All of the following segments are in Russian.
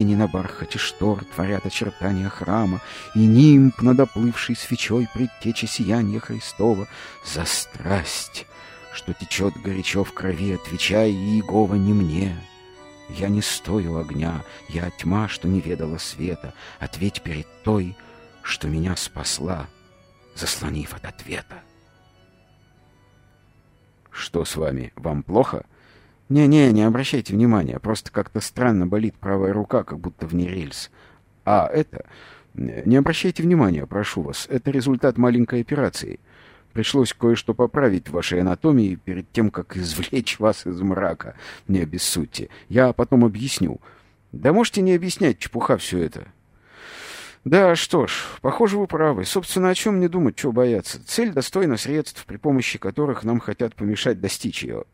тени на бархате штор творят очертания храма, И нимб над оплывшей свечой предтечи сияния Христова За страсть, что течет горячо в крови, отвечай, Иегова, не мне. Я не стою огня, я тьма, что не ведала света, Ответь перед той, что меня спасла, заслонив от ответа. Что с вами, вам плохо? Не-не, не обращайте внимания, просто как-то странно болит правая рука, как будто вне рельс. А это... Не обращайте внимания, прошу вас, это результат маленькой операции. Пришлось кое-что поправить в вашей анатомии перед тем, как извлечь вас из мрака. Не обессудьте. Я потом объясню. Да можете не объяснять, чепуха все это. Да, что ж, похоже, вы правы. Собственно, о чем мне думать, чего бояться? Цель достойна средств, при помощи которых нам хотят помешать достичь ее.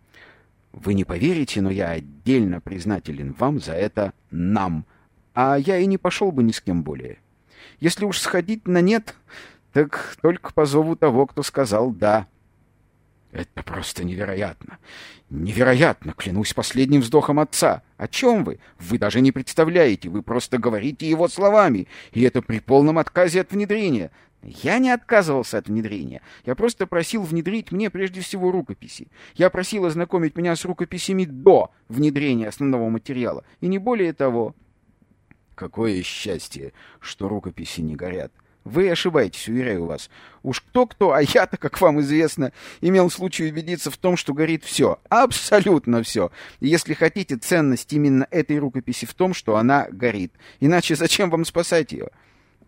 Вы не поверите, но я отдельно признателен вам за это «нам». А я и не пошел бы ни с кем более. Если уж сходить на «нет», так только по зову того, кто сказал «да». Это просто невероятно. Невероятно, клянусь последним вздохом отца. О чем вы? Вы даже не представляете, вы просто говорите его словами, и это при полном отказе от внедрения. Я не отказывался от внедрения. Я просто просил внедрить мне прежде всего рукописи. Я просил ознакомить меня с рукописями до внедрения основного материала, и не более того. Какое счастье, что рукописи не горят. Вы ошибаетесь, уверяю вас. Уж кто-кто, а я-то, как вам известно, имел случай убедиться в том, что горит все. Абсолютно все. И если хотите, ценность именно этой рукописи в том, что она горит. Иначе зачем вам спасать ее?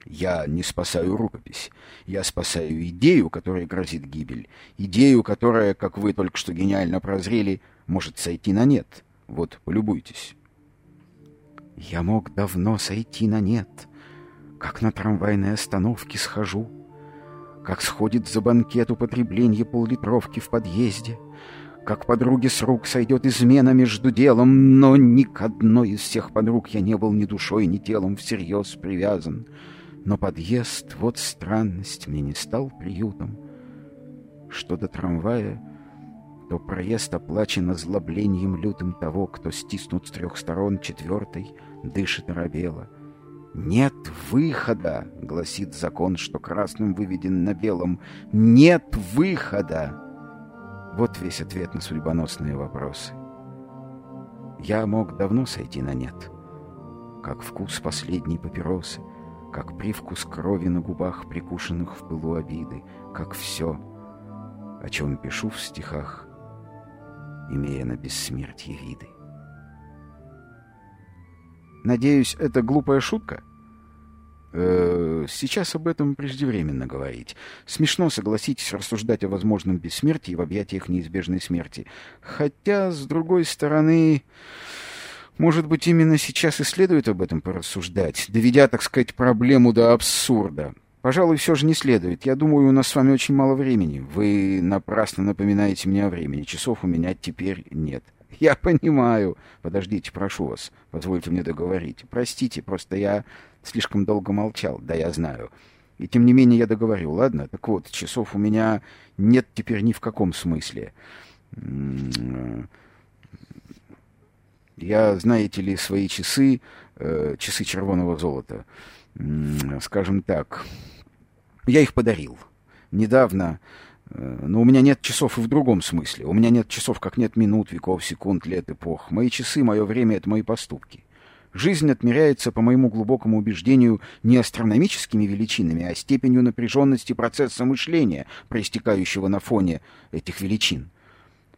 Я не спасаю рукопись. Я спасаю идею, которой грозит гибель. Идею, которая, как вы только что гениально прозрели, может сойти на нет. Вот, полюбуйтесь. Я мог давно сойти на нет — как на трамвайной остановке схожу, Как сходит за банкет употребление поллитровки в подъезде, Как подруге с рук сойдет измена между делом, Но ни к одной из всех подруг я не был ни душой, ни телом всерьез привязан. Но подъезд, вот странность, мне не стал приютом. Что до трамвая, то проезд оплачен озлоблением лютым того, кто стиснут с трех сторон четвертой, дышит оробело — «Нет выхода!» — гласит закон, что красным выведен на белом. «Нет выхода!» Вот весь ответ на судьбоносные вопросы. Я мог давно сойти на «нет», как вкус последней папиросы, как привкус крови на губах, прикушенных в пылу обиды, как все, о чем пишу в стихах, имея на бессмертие виды. Надеюсь, это глупая шутка? Э, сейчас об этом преждевременно говорить. Смешно, согласитесь, рассуждать о возможном бессмертии в объятиях неизбежной смерти. Хотя, с другой стороны, может быть, именно сейчас и следует об этом порассуждать, доведя, так сказать, проблему до абсурда. Пожалуй, все же не следует. Я думаю, у нас с вами очень мало времени. Вы напрасно напоминаете мне о времени. Часов у меня теперь нет. Я понимаю. Подождите, прошу вас. Позвольте мне договорить. Простите, просто я слишком долго молчал. Да, я знаю. И тем не менее я договорю, ладно? Так вот, часов у меня нет теперь ни в каком смысле. Я, знаете ли, свои часы, э, часы червоного золота, скажем так, я их подарил. Недавно Э, но у меня нет часов и в другом смысле. У меня нет часов, как нет минут, веков, секунд, лет, эпох. Мои часы, мое время — это мои поступки. Жизнь отмеряется, по моему глубокому убеждению, не астрономическими величинами, а степенью напряженности процесса мышления, проистекающего на фоне этих величин.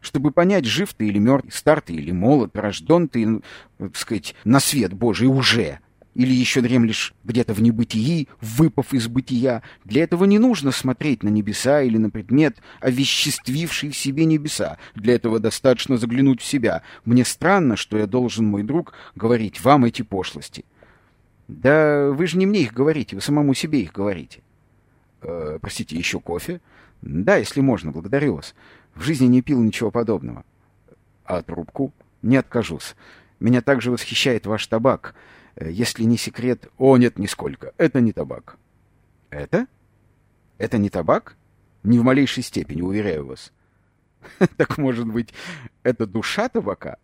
Чтобы понять, жив ты или мертв, стар ты или молод, рожден ты, ну, так сказать, на свет Божий уже — или еще дремлешь где-то в небытии, выпав из бытия. Для этого не нужно смотреть на небеса или на предмет, овеществивший в себе небеса. Для этого достаточно заглянуть в себя. Мне странно, что я должен, мой друг, говорить вам эти пошлости. Да вы же не мне их говорите, вы самому себе их говорите. Э, простите, еще кофе? Да, если можно, благодарю вас. В жизни не пил ничего подобного. А трубку? Не откажусь. Меня также восхищает ваш табак — Э, если не секрет... О, нет, нисколько. Это не табак. Это? Это не табак? Ни в малейшей степени, уверяю вас. Так, может быть, это душа табака?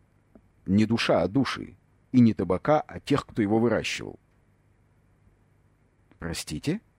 Не душа, а души. и не табака, а тех, кто его выращивал. Простите?